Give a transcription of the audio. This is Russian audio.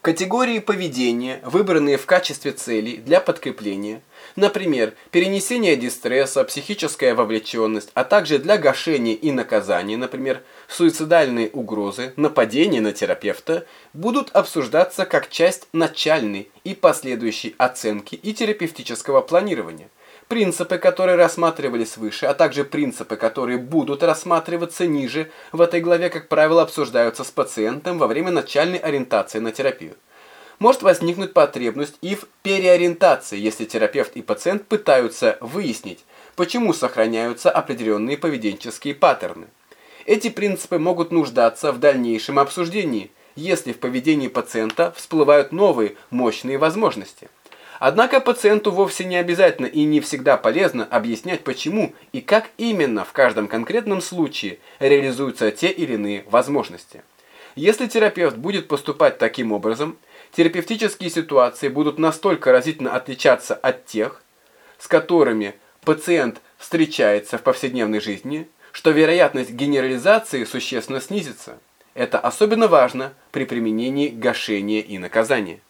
Категории поведения, выбранные в качестве целей для подкрепления, например, перенесение дистресса, психическая вовлеченность, а также для гашения и наказания, например, суицидальные угрозы, нападение на терапевта, будут обсуждаться как часть начальной и последующей оценки и терапевтического планирования. Принципы, которые рассматривались выше, а также принципы, которые будут рассматриваться ниже, в этой главе, как правило, обсуждаются с пациентом во время начальной ориентации на терапию. Может возникнуть потребность и в переориентации, если терапевт и пациент пытаются выяснить, почему сохраняются определенные поведенческие паттерны. Эти принципы могут нуждаться в дальнейшем обсуждении, если в поведении пациента всплывают новые мощные возможности. Однако пациенту вовсе не обязательно и не всегда полезно объяснять, почему и как именно в каждом конкретном случае реализуются те или иные возможности. Если терапевт будет поступать таким образом, терапевтические ситуации будут настолько разительно отличаться от тех, с которыми пациент встречается в повседневной жизни, что вероятность генерализации существенно снизится. Это особенно важно при применении гашения и наказания.